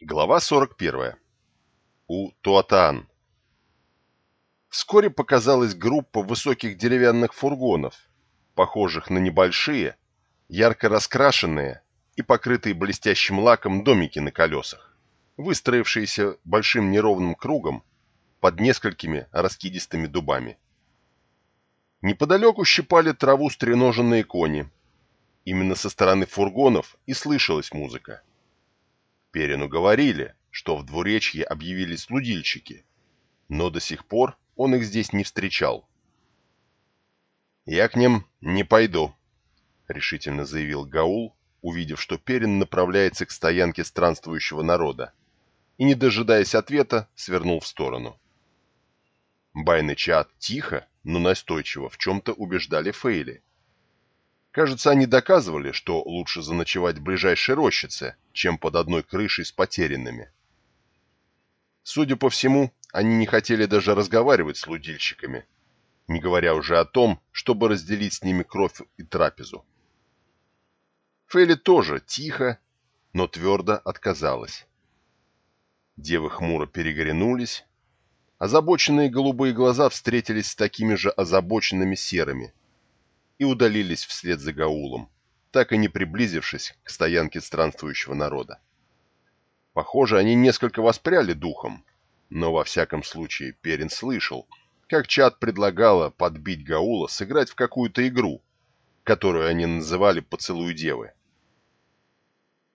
Глава 41. У Туатаан. Вскоре показалась группа высоких деревянных фургонов, похожих на небольшие, ярко раскрашенные и покрытые блестящим лаком домики на колесах, выстроившиеся большим неровным кругом под несколькими раскидистыми дубами. Неподалеку щипали траву стреноженные кони. Именно со стороны фургонов и слышалась музыка. Перину говорили, что в двуречье объявились лудильщики, но до сих пор он их здесь не встречал. «Я к ним не пойду», — решительно заявил Гаул, увидев, что Перин направляется к стоянке странствующего народа, и, не дожидаясь ответа, свернул в сторону. Байн и Чат тихо, но настойчиво в чем-то убеждали Фейли, Кажется, они доказывали, что лучше заночевать в ближайшей рощице, чем под одной крышей с потерянными. Судя по всему, они не хотели даже разговаривать с лудильщиками, не говоря уже о том, чтобы разделить с ними кровь и трапезу. Фейли тоже тихо, но твердо отказалась. Девы хмуро переглянулись, озабоченные голубые глаза встретились с такими же озабоченными серыми, и удалились вслед за Гаулом, так и не приблизившись к стоянке странствующего народа. Похоже, они несколько воспряли духом, но во всяком случае Перин слышал, как Чад предлагала подбить Гаула сыграть в какую-то игру, которую они называли «Поцелуй девы».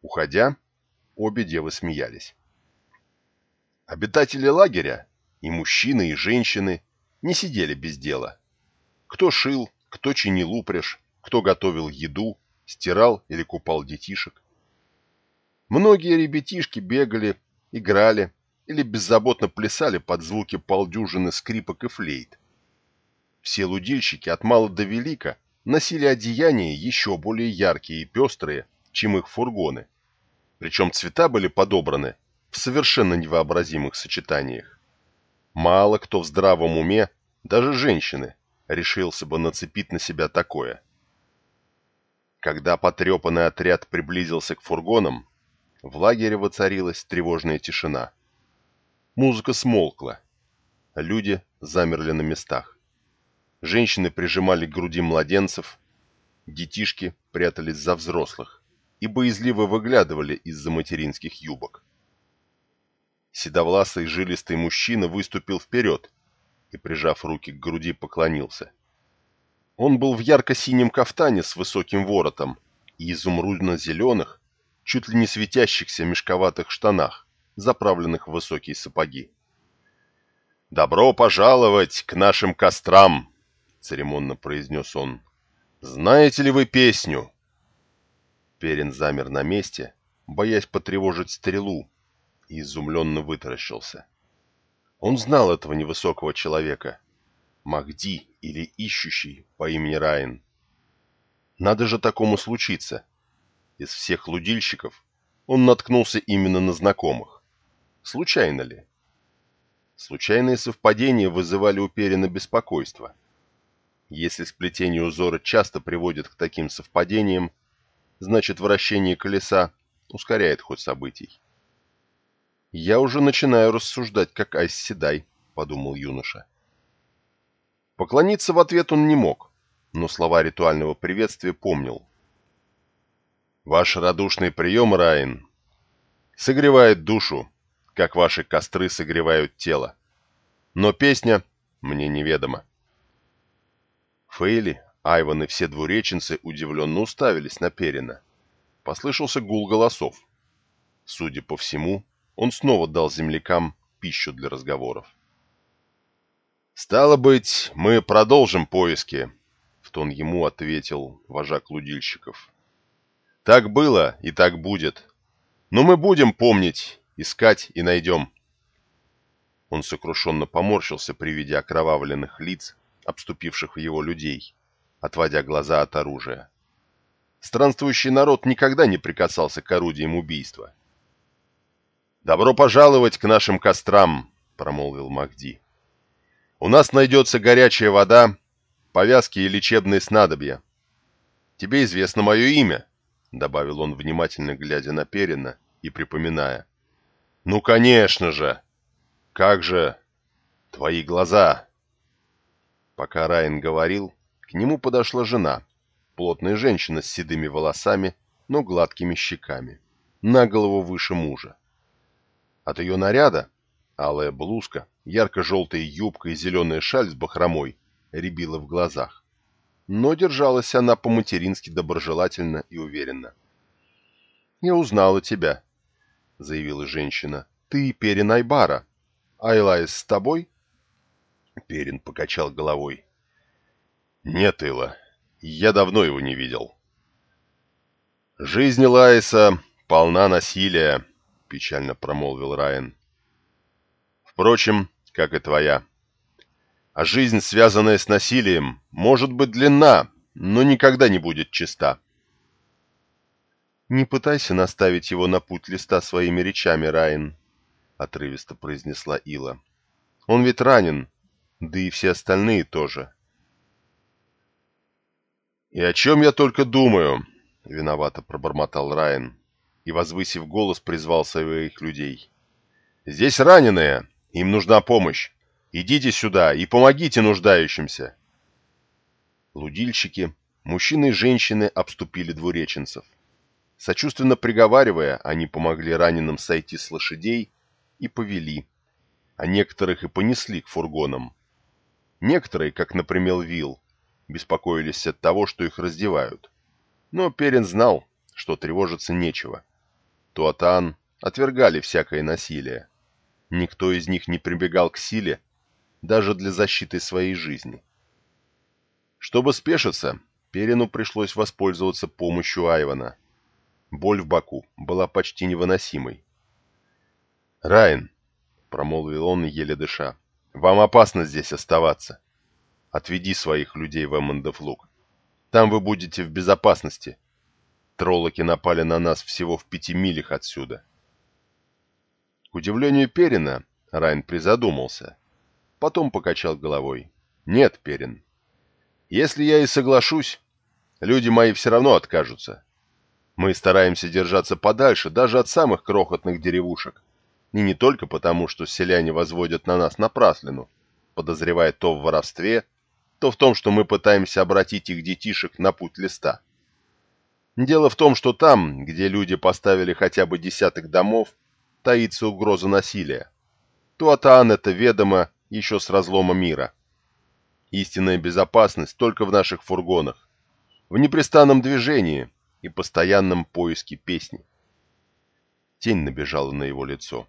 Уходя, обе девы смеялись. Обитатели лагеря, и мужчины, и женщины, не сидели без дела. Кто шил, кто чинил упряжь, кто готовил еду, стирал или купал детишек. Многие ребятишки бегали, играли или беззаботно плясали под звуки полдюжины скрипок и флейт. Все лудильщики от мала до велика носили одеяния еще более яркие и пестрые, чем их фургоны. Причем цвета были подобраны в совершенно невообразимых сочетаниях. Мало кто в здравом уме, даже женщины, решился бы нацепить на себя такое. Когда потрепанный отряд приблизился к фургонам, в лагере воцарилась тревожная тишина. Музыка смолкла. Люди замерли на местах. Женщины прижимали к груди младенцев, детишки прятались за взрослых и боязливо выглядывали из-за материнских юбок. Седовласый жилистый мужчина выступил вперед и, прижав руки к груди, поклонился. Он был в ярко-синем кафтане с высоким воротом и изумрудно-зеленых, чуть ли не светящихся мешковатых штанах, заправленных в высокие сапоги. «Добро пожаловать к нашим кострам!» — церемонно произнес он. «Знаете ли вы песню?» Перин замер на месте, боясь потревожить стрелу, и изумленно вытаращился. Он знал этого невысокого человека. Махди или ищущий по имени Райан. Надо же такому случиться. Из всех лудильщиков он наткнулся именно на знакомых. Случайно ли? Случайные совпадения вызывали у Перина беспокойство. Если сплетение узора часто приводит к таким совпадениям, значит вращение колеса ускоряет ход событий. «Я уже начинаю рассуждать, как Айс Седай», — подумал юноша. Поклониться в ответ он не мог, но слова ритуального приветствия помнил. «Ваш радушный прием, Райан, согревает душу, как ваши костры согревают тело. Но песня мне неведома». Фейли, Айван и все двуреченцы удивленно уставились на Перина. Послышался гул голосов. Судя по всему, он снова дал землякам пищу для разговоров. «Стало быть, мы продолжим поиски», — в тон ему ответил вожак лудильщиков. «Так было и так будет. Но мы будем помнить, искать и найдем». Он сокрушенно поморщился при виде окровавленных лиц, обступивших его людей, отводя глаза от оружия. Странствующий народ никогда не прикасался к орудиям убийства. «Добро пожаловать к нашим кострам», — промолвил Махди. «У нас найдется горячая вода, повязки и лечебные снадобья. Тебе известно мое имя», — добавил он, внимательно глядя на Перина и припоминая. «Ну, конечно же! Как же... Твои глаза!» Пока Райан говорил, к нему подошла жена, плотная женщина с седыми волосами, но гладкими щеками, на голову выше мужа. От ее наряда алая блузка, ярко-желтая юбка и зеленая шаль с бахромой рябила в глазах. Но держалась она по-матерински доброжелательно и уверенно. «Я узнала тебя», — заявила женщина. «Ты Перин Айбара. Айлайс с тобой?» Перин покачал головой. «Нет, Ила, я давно его не видел». «Жизнь Лайса полна насилия», — печально промолвил Райан. «Впрочем, как и твоя. А жизнь, связанная с насилием, может быть длинна, но никогда не будет чиста». «Не пытайся наставить его на путь листа своими речами, Райан», — отрывисто произнесла Ила. «Он ведь ранен, да и все остальные тоже». «И о чем я только думаю?» — виновато пробормотал Райан и, возвысив голос, призвал своих людей. «Здесь раненые, им нужна помощь. Идите сюда и помогите нуждающимся!» Лудильщики, мужчины и женщины обступили двуреченцев. Сочувственно приговаривая, они помогли раненым сойти с лошадей и повели, а некоторых и понесли к фургонам. Некоторые, как, например, Вилл, беспокоились от того, что их раздевают. Но Перин знал, что тревожиться нечего. Туатан отвергали всякое насилие. Никто из них не прибегал к силе, даже для защиты своей жизни. Чтобы спешиться, Перину пришлось воспользоваться помощью Айвана – Боль в боку была почти невыносимой. «Райан», — промолвил он, еле дыша, — «вам опасно здесь оставаться. Отведи своих людей в Эммондов Там вы будете в безопасности. Троллоки напали на нас всего в пяти милях отсюда». К удивлению Перина, Райан призадумался. Потом покачал головой. «Нет, Перин. Если я и соглашусь, люди мои все равно откажутся. Мы стараемся держаться подальше даже от самых крохотных деревушек. И не только потому, что селяне возводят на нас напраслину, подозревая то в воровстве, то в том, что мы пытаемся обратить их детишек на путь листа. Дело в том, что там, где люди поставили хотя бы десяток домов, таится угроза насилия. Туатаан это ведомо еще с разлома мира. Истинная безопасность только в наших фургонах. В непрестанном движении, и постоянном поиске песни. Тень набежала на его лицо.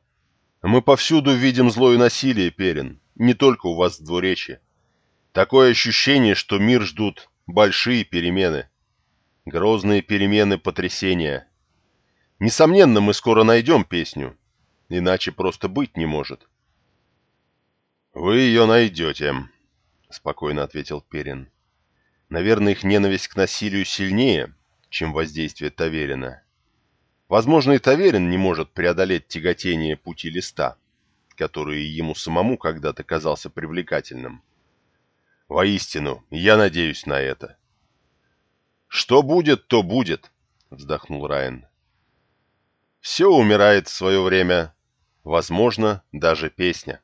«Мы повсюду видим злое насилие, Перин, не только у вас в двуречье. Такое ощущение, что мир ждут большие перемены, грозные перемены потрясения. Несомненно, мы скоро найдем песню, иначе просто быть не может». «Вы ее найдете», — спокойно ответил Перин. «Наверное, их ненависть к насилию сильнее, чем воздействие Таверина. Возможно, и Таверин не может преодолеть тяготение пути листа, который ему самому когда-то казался привлекательным. Воистину, я надеюсь на это. «Что будет, то будет», — вздохнул Райан. «Все умирает в свое время. Возможно, даже песня».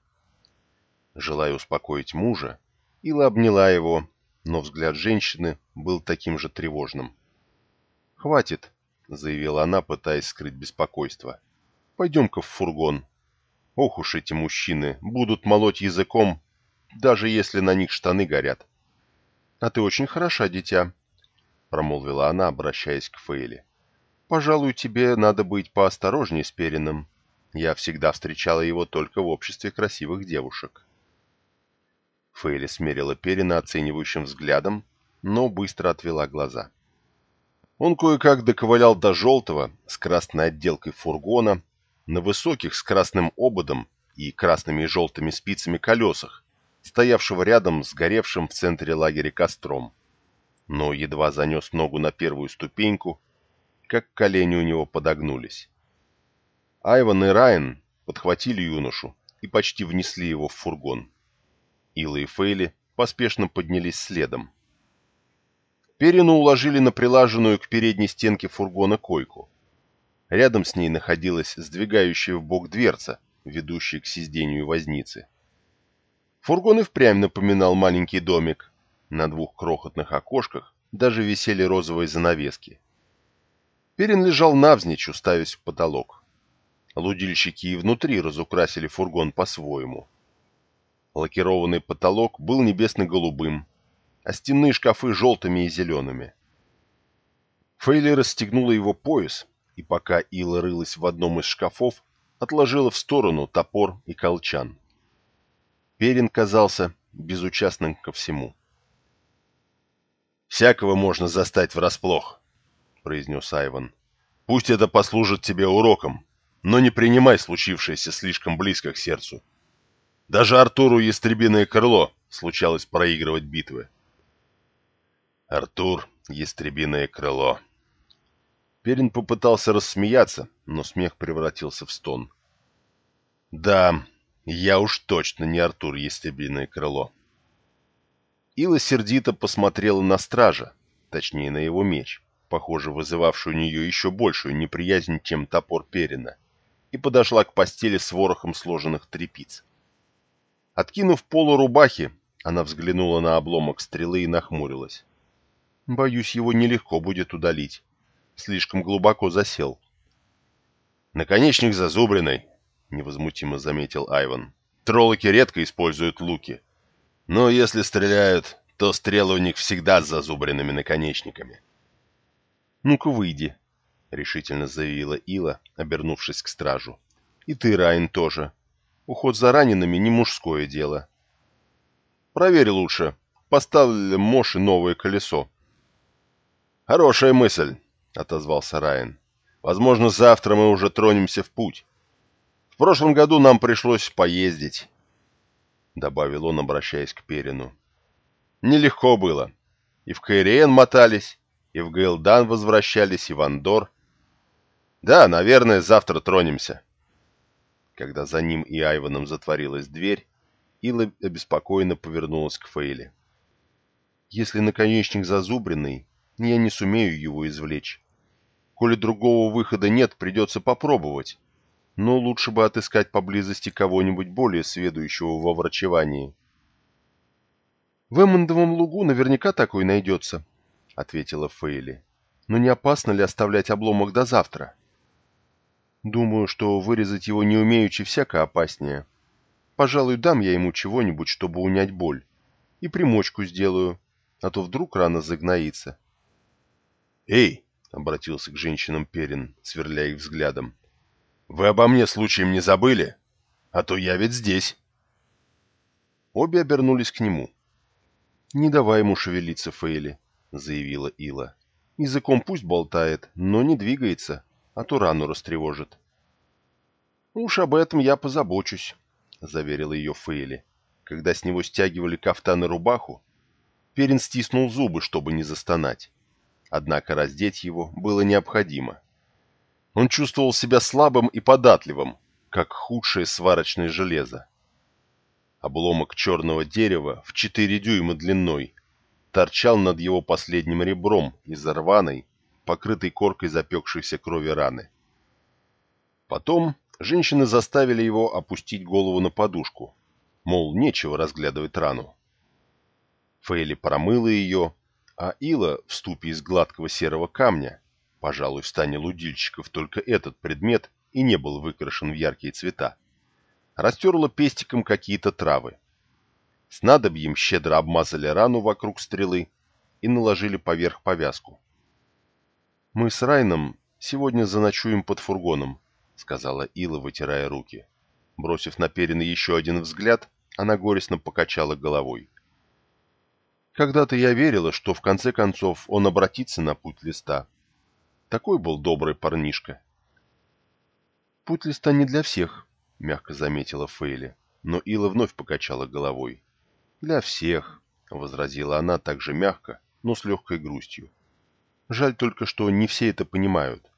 Желая успокоить мужа, Ила обняла его, но взгляд женщины был таким же тревожным. «Хватит», — заявила она, пытаясь скрыть беспокойство. «Пойдем-ка в фургон. Ох уж эти мужчины, будут молоть языком, даже если на них штаны горят». «А ты очень хороша, дитя», — промолвила она, обращаясь к Фейли. «Пожалуй, тебе надо быть поосторожнее с Перином. Я всегда встречала его только в обществе красивых девушек». Фейли смерила Перина оценивающим взглядом, но быстро отвела глаза. Он кое-как доковылял до желтого с красной отделкой фургона на высоких с красным ободом и красными и желтыми спицами колесах, стоявшего рядом с горевшим в центре лагеря костром. Но едва занес ногу на первую ступеньку, как колени у него подогнулись. Айван и Райан подхватили юношу и почти внесли его в фургон. Ила и Фейли поспешно поднялись следом. Перину уложили на прилаженную к передней стенке фургона койку. Рядом с ней находилась сдвигающая в бок дверца, ведущая к сиденью возницы. Фургон и впрямь напоминал маленький домик. На двух крохотных окошках даже висели розовые занавески. Перин лежал навзничь, уставясь в потолок. Лудильщики и внутри разукрасили фургон по-своему. Лакированный потолок был небесно-голубым, а стенные шкафы желтыми и зелеными. Фейли расстегнула его пояс, и пока Ила рылась в одном из шкафов, отложила в сторону топор и колчан. Перин казался безучастным ко всему. «Всякого можно застать врасплох», — произнес Айван. «Пусть это послужит тебе уроком, но не принимай случившееся слишком близко к сердцу. Даже Артуру Ястребиное крыло случалось проигрывать битвы». «Артур Ястребиное крыло», Перин попытался рассмеяться, но смех превратился в стон. «Да, я уж точно не Артур Естебиное крыло». Ила сердито посмотрела на стража, точнее на его меч, похоже, вызывавший у нее еще большую неприязнь, чем топор Перина, и подошла к постели с ворохом сложенных трепиц. Откинув полу рубахи, она взглянула на обломок стрелы и нахмурилась. «Боюсь, его нелегко будет удалить слишком глубоко засел. «Наконечник зазубренный», — невозмутимо заметил Айван. «Троллоки редко используют луки. Но если стреляют, то стрелы у них всегда с зазубренными наконечниками». «Ну-ка, выйди», — решительно заявила Ила, обернувшись к стражу. «И ты, Райн, тоже. Уход за ранеными не мужское дело». «Проверь лучше. Поставили Моши новое колесо». «Хорошая мысль», — отозвался Райан. «Возможно, завтра мы уже тронемся в путь. В прошлом году нам пришлось поездить», — добавил он, обращаясь к Перину. «Нелегко было. И в Кайриен мотались, и в Гейлдан возвращались, и в Андор. Да, наверное, завтра тронемся». Когда за ним и Айваном затворилась дверь, Ила обеспокоенно повернулась к Фейле. «Если наконечник зазубренный, я не сумею его извлечь. Коли другого выхода нет, придется попробовать. Но лучше бы отыскать поблизости кого-нибудь более сведущего во врачевании. «В Эммондовом лугу наверняка такой найдется», — ответила Фейли. «Но не опасно ли оставлять обломок до завтра?» «Думаю, что вырезать его не умеючи всяко опаснее. Пожалуй, дам я ему чего-нибудь, чтобы унять боль. И примочку сделаю, а то вдруг рано загноится. «Эй!» — обратился к женщинам Перин, сверляя их взглядом. «Вы обо мне случаем не забыли? А то я ведь здесь!» Обе обернулись к нему. «Не давай ему шевелиться, Фейли», — заявила Ила. «Языком пусть болтает, но не двигается, а то рану растревожит». «Уж об этом я позабочусь», — заверила ее Фейли. Когда с него стягивали кафтан и рубаху, Перин стиснул зубы, чтобы не застонать. Однако раздеть его было необходимо. Он чувствовал себя слабым и податливым, как худшее сварочное железо. Обломок черного дерева в четыре дюйма длиной торчал над его последним ребром из рваной, покрытой коркой запекшейся крови раны. Потом женщины заставили его опустить голову на подушку, мол, нечего разглядывать рану. Фейли промыла ее, а ила в ступе из гладкого серого камня, пожалуй, в стане лудильщиков только этот предмет и не был выкрашен в яркие цвета, растерла пестиком какие-то травы. Снадобьем щедро обмазали рану вокруг стрелы и наложили поверх повязку. «Мы с Райном сегодня заночуем под фургоном», — сказала Ила, вытирая руки. Бросив на Перина еще один взгляд, она горестно покачала головой. Когда-то я верила, что в конце концов он обратится на путь листа. Такой был добрый парнишка. «Путь листа не для всех», — мягко заметила Фейли, но Ила вновь покачала головой. «Для всех», — возразила она также мягко, но с легкой грустью. «Жаль только, что не все это понимают».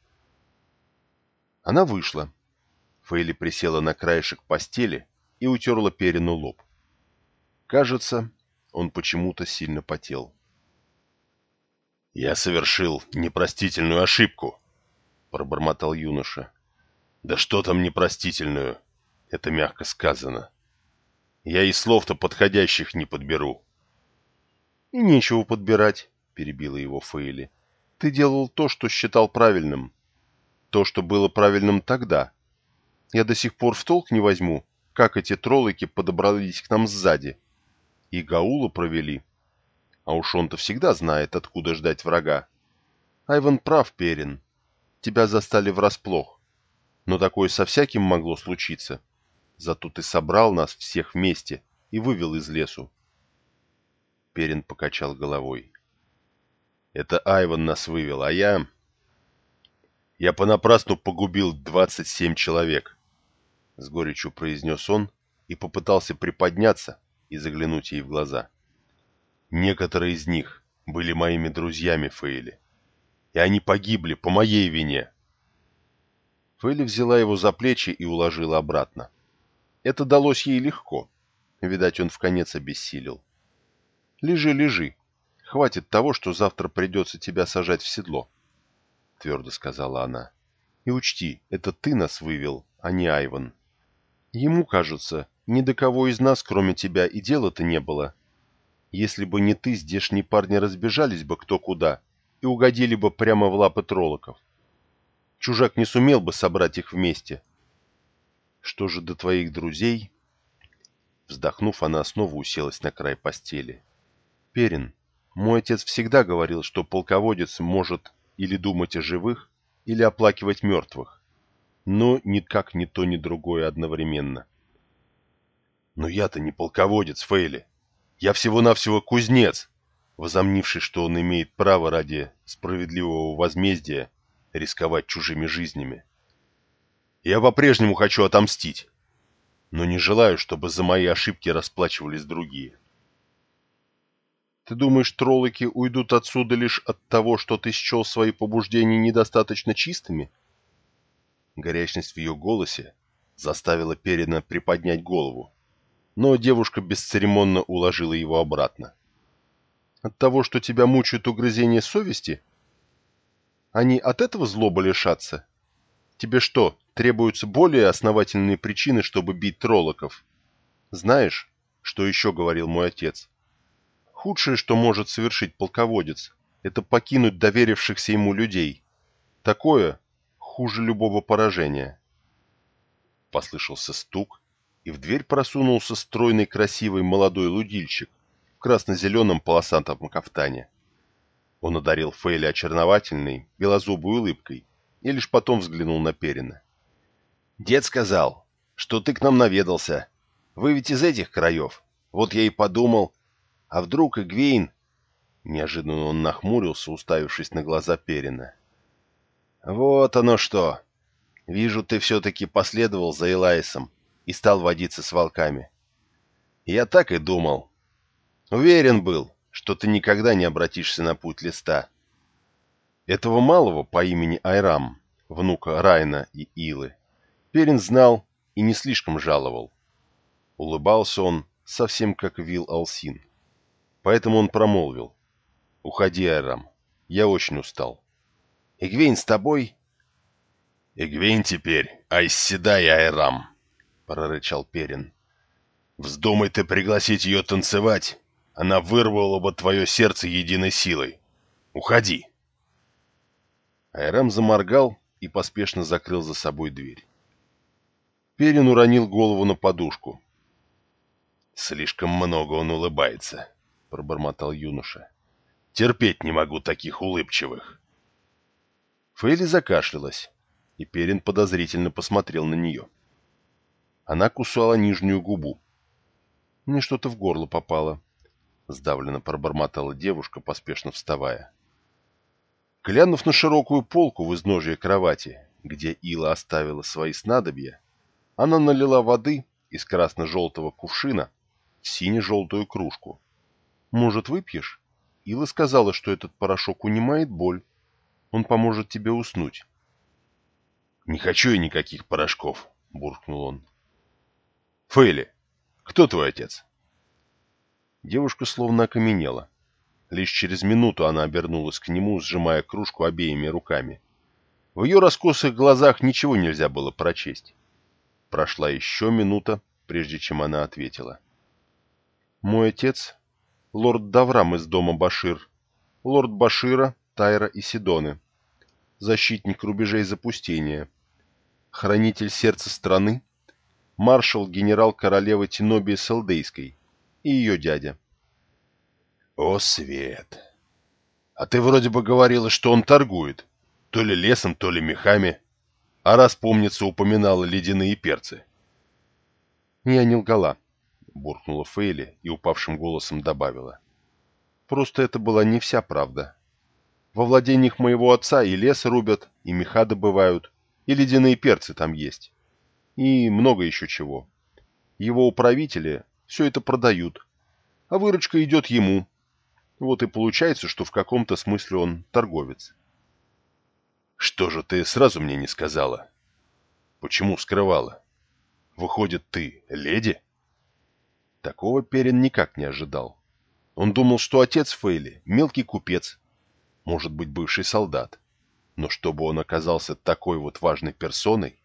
Она вышла. Фейли присела на краешек постели и утерла Перину лоб. Кажется, он почему-то сильно потел. «Я совершил непростительную ошибку», пробормотал юноша. «Да что там непростительную? Это мягко сказано. Я и слов-то подходящих не подберу». «И нечего подбирать», — перебила его Фейли. «Ты делал то, что считал правильным. То, что было правильным тогда. Я до сих пор в толк не возьму, как эти троллоки подобрались к нам сзади. И Гаула провели. А уж он-то всегда знает, откуда ждать врага. Айван прав, Перин. Тебя застали врасплох. Но такое со всяким могло случиться. Зато ты собрал нас всех вместе и вывел из лесу. Перин покачал головой. Это Айван нас вывел, а я... Я понапрасну погубил 27 человек. С горечью произнес он и попытался приподняться и заглянуть ей в глаза. Некоторые из них были моими друзьями Фейли и они погибли по моей вине. Фелли взяла его за плечи и уложила обратно. Это далось ей легко. Видать, он в конец обессилел. «Лежи, лежи. Хватит того, что завтра придется тебя сажать в седло», — твердо сказала она. «И учти, это ты нас вывел, а не Айван. Ему, кажется, ни до кого из нас, кроме тебя, и дела-то не было. Если бы не ты, здешние парни разбежались бы кто куда, и угодили бы прямо в лапы троллоков. Чужак не сумел бы собрать их вместе. Что же до твоих друзей? Вздохнув, она снова уселась на край постели. Перин, мой отец всегда говорил, что полководец может или думать о живых, или оплакивать мертвых. Но никак ни то, ни другое одновременно. Но я-то не полководец, Фейли. Я всего-навсего кузнец возомнивший, что он имеет право ради справедливого возмездия рисковать чужими жизнями. Я по-прежнему хочу отомстить, но не желаю, чтобы за мои ошибки расплачивались другие. Ты думаешь, троллоки уйдут отсюда лишь от того, что ты счел свои побуждения недостаточно чистыми? Горячность в ее голосе заставила Перина приподнять голову, но девушка бесцеремонно уложила его обратно. От того, что тебя мучают угрызения совести? Они от этого злоба лишатся? Тебе что, требуются более основательные причины, чтобы бить троллоков? Знаешь, что еще говорил мой отец? Худшее, что может совершить полководец, это покинуть доверившихся ему людей. Такое хуже любого поражения. Послышался стук, и в дверь просунулся стройный красивый молодой лудильщик красно-зеленом полосатом кафтане. Он одарил Фейли очаровательной, белозубой улыбкой и лишь потом взглянул на Перина. «Дед сказал, что ты к нам наведался. Вы ведь из этих краев. Вот я и подумал, а вдруг Игвейн...» Неожиданно он нахмурился, уставившись на глаза Перина. «Вот оно что! Вижу, ты все-таки последовал за Элайсом и стал водиться с волками. Я так и думал, Уверен был, что ты никогда не обратишься на путь листа. Этого малого по имени Айрам, внука Райна и Илы, Перин знал и не слишком жаловал. Улыбался он совсем как Вил Алсин. Поэтому он промолвил. «Уходи, Айрам, я очень устал». «Эгвейн с тобой?» «Эгвейн теперь, айсседай, Айрам», — прорычал Перин. «Вздумай ты пригласить ее танцевать, она вырвала бы твое сердце единой силой. Уходи!» Айрам заморгал и поспешно закрыл за собой дверь. Перин уронил голову на подушку. «Слишком много он улыбается», — пробормотал юноша. «Терпеть не могу таких улыбчивых». Фейли закашлялась, и Перин подозрительно посмотрел на нее. Она кусала нижнюю губу. Мне что-то в горло попало, — сдавленно пробормотала девушка, поспешно вставая. Глянув на широкую полку в изножье кровати, где Ила оставила свои снадобья, она налила воды из красно-желтого кувшина в сине-желтую кружку. «Может, выпьешь?» Ила сказала, что этот порошок унимает боль. Он поможет тебе уснуть. «Не хочу я никаких порошков», — буркнул он. «Фейли, кто твой отец?» Девушка словно окаменела. Лишь через минуту она обернулась к нему, сжимая кружку обеими руками. В ее раскосых глазах ничего нельзя было прочесть. Прошла еще минута, прежде чем она ответила. «Мой отец — лорд Даврам из дома Башир, лорд Башира, Тайра и Сидоны, защитник рубежей запустения, хранитель сердца страны, маршал генерал королевы Тинобии Салдейской и ее дядя». «О, Свет! А ты вроде бы говорила, что он торгует, то ли лесом, то ли мехами, а раз, помнится, упоминала ледяные перцы». «Я не лгала», — буркнула Фейли и упавшим голосом добавила. «Просто это была не вся правда. Во владениях моего отца и лес рубят, и меха добывают, и ледяные перцы там есть, и много еще чего. Его управители все это продают, а выручка идет ему. Вот и получается, что в каком-то смысле он торговец». «Что же ты сразу мне не сказала? Почему скрывала?» Выходит, ты леди? Такого Перин никак не ожидал. Он думал, что отец Фейли — мелкий купец, может быть, бывший солдат. Но чтобы он оказался такой вот важной персоной...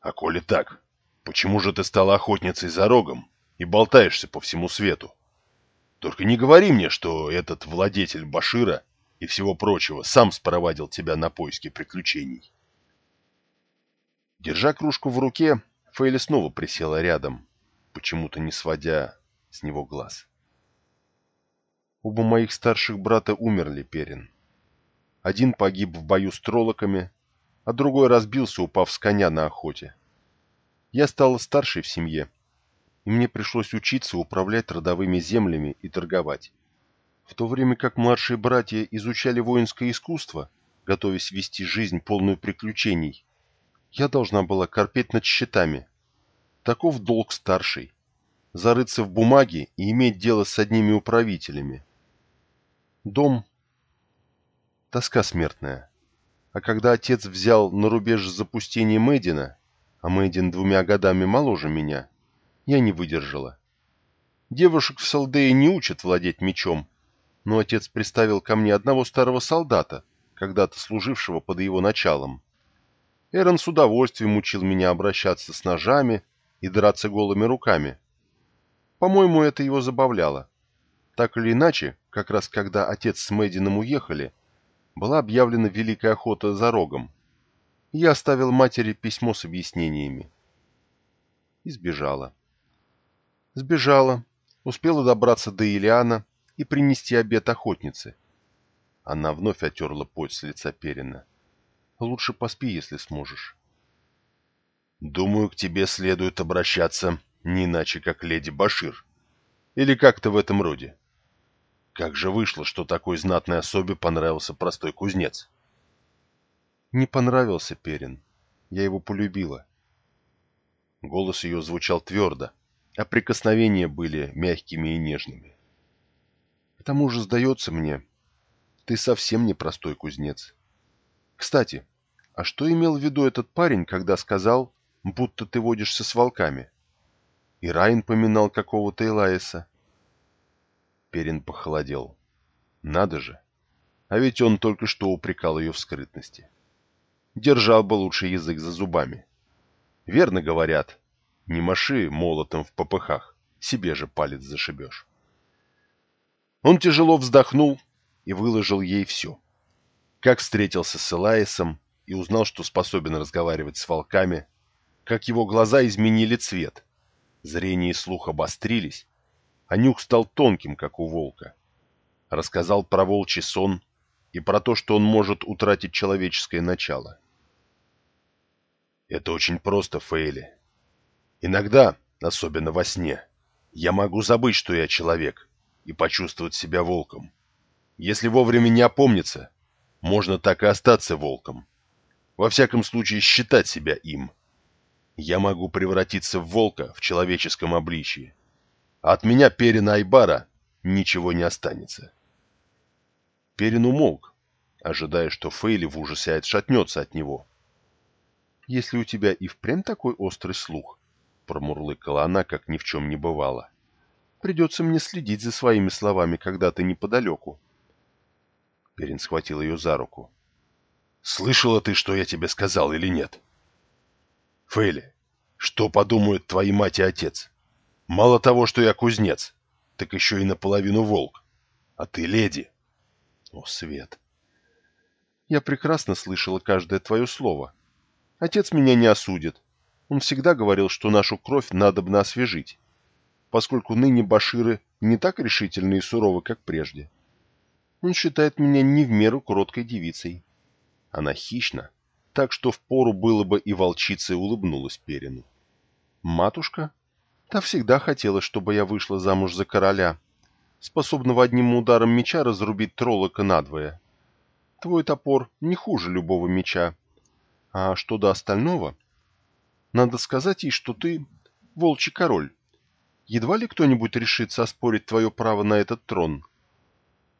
А коли так, почему же ты стала охотницей за рогом и болтаешься по всему свету? Только не говори мне, что этот владетель Башира и всего прочего сам спровадил тебя на поиски приключений. Держа кружку в руке, Фейли снова присела рядом, почему-то не сводя с него глаз. Оба моих старших брата умерли, Перин. Один погиб в бою с троллоками, а другой разбился, упав с коня на охоте. Я стала старшей в семье, и мне пришлось учиться управлять родовыми землями и торговать. В то время как младшие братья изучали воинское искусство, готовясь вести жизнь полную приключений, я должна была корпеть над счетами. Таков долг старший. Зарыться в бумаге и иметь дело с одними управителями. Дом — тоска смертная. А когда отец взял на рубеж запустения Мэддина, а Мэддин двумя годами моложе меня, я не выдержала. Девушек в Салдее не учат владеть мечом, но отец приставил ко мне одного старого солдата, когда-то служившего под его началом. Эрон с удовольствием учил меня обращаться с ножами и драться голыми руками. По-моему, это его забавляло. Так или иначе, как раз когда отец с Мэддином уехали, была объявлена Великая Охота за рогом. Я оставил матери письмо с объяснениями. И сбежала. Сбежала, успела добраться до Илиана и принести обед охотницы. Она вновь отерла пот с лица Перина. Лучше поспи, если сможешь. Думаю, к тебе следует обращаться не иначе, как леди Башир. Или как-то в этом роде. Как же вышло, что такой знатной особе понравился простой кузнец? Не понравился Перин. Я его полюбила. Голос ее звучал твердо, а прикосновения были мягкими и нежными. К тому же, сдается мне, ты совсем не простой кузнец. Кстати, а что имел в виду этот парень, когда сказал, будто ты водишься с волками? И Райн поминал какого-то Элаиса. Перин похолодел. Надо же. А ведь он только что упрекал ее в скрытности. Держал бы лучше язык за зубами. Верно говорят, не маши молотом в попыхах, себе же палец зашибешь. Он тяжело вздохнул и выложил ей все как встретился с Элаисом и узнал, что способен разговаривать с волками, как его глаза изменили цвет, зрение и слух обострились, а нюх стал тонким, как у волка. Рассказал про волчий сон и про то, что он может утратить человеческое начало. Это очень просто, Фейли. Иногда, особенно во сне, я могу забыть, что я человек, и почувствовать себя волком. Если вовремя не опомниться, можно так и остаться волком. Во всяком случае, считать себя им. Я могу превратиться в волка в человеческом обличии. От меня, Перина Айбара, ничего не останется. Перин умолк, ожидая, что Фейли в ужасе отшатнется от него. «Если у тебя и впрямь такой острый слух», — промурлыкала она, как ни в чем не бывало, — «придется мне следить за своими словами, когда ты неподалеку». Перин схватил ее за руку. Слышала ты, что я тебе сказал или нет? Фейли, что подумают твои мать и отец? Мало того, что я кузнец, так еще и наполовину волк. А ты леди. О, Свет! Я прекрасно слышала каждое твое слово. Отец меня не осудит. Он всегда говорил, что нашу кровь надобно освежить, поскольку ныне баширы не так решительны и суровы, как прежде. Он считает меня не в меру кроткой девицей. Она хищна, так что впору было бы и волчицей улыбнулась Перину. Матушка? Та всегда хотела, чтобы я вышла замуж за короля, способного одним ударом меча разрубить троллока надвое. Твой топор не хуже любого меча. А что до остального? Надо сказать ей, что ты волчий король. Едва ли кто-нибудь решится оспорить твое право на этот трон.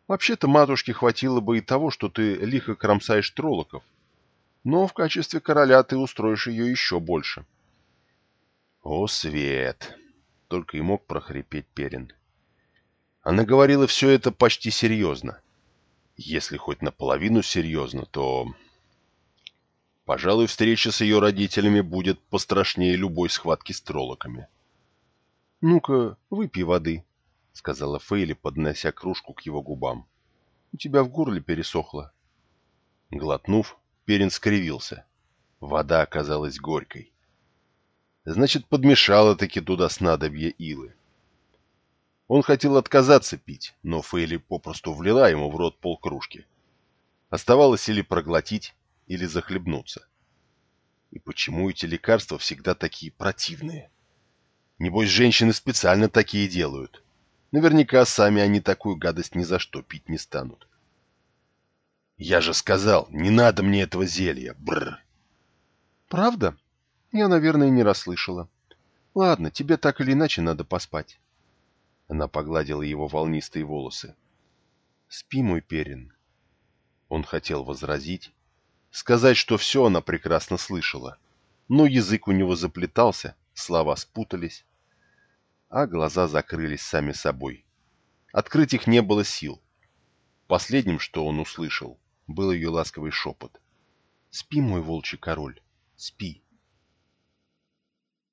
Вообще-то матушке хватило бы и того, что ты лихо кромсаешь троллоков. Но в качестве короля ты устроишь ее еще больше. О, Свет! Только и мог прохрипеть Перин. Она говорила все это почти серьезно. Если хоть наполовину серьезно, то... Пожалуй, встреча с ее родителями будет пострашнее любой схватки с троллоками. «Ну-ка, выпей воды», — сказала Фейли, поднося кружку к его губам. «У тебя в горле пересохло». Глотнув, Перин скривился. Вода оказалась горькой. Значит, подмешала-таки туда снадобье илы. Он хотел отказаться пить, но Фейли попросту влила ему в рот полкружки. Оставалось или проглотить, или захлебнуться. И почему эти лекарства всегда такие противные? Небось, женщины специально такие делают. Наверняка сами они такую гадость ни за что пить не станут. Я же сказал, не надо мне этого зелья. Бррр. Правда? Я, наверное, не расслышала. Ладно, тебе так или иначе надо поспать. Она погладила его волнистые волосы. Спи, мой перин. Он хотел возразить, сказать, что все она прекрасно слышала, но язык у него заплетался, слова спутались, а глаза закрылись сами собой. Открыть их не было сил. Последним, что он услышал, был ее ласковый шепот. «Спи, мой волчий король, спи».